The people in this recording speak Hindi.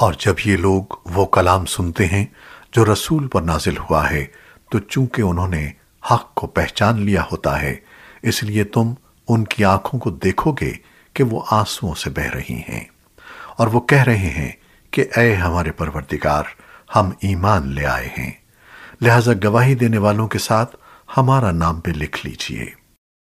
और जब ये लोग वो कलाम सुनते हैं जो रसूल पर नाजिल हुआ है तो चूँकि उन्होंने हक को पहचान लिया होता है, इसलिए तुम उनकी आँखों को देखोगे कि वो आंसुओं से बह रही हैं। और वो कह रहे हैं कि, ऐ हमारे परवरदिगार, हम ईमान ले आए हैं। लिहाजा गवाही देने वालों के साथ हमारा नाम पे लिख लीजिए।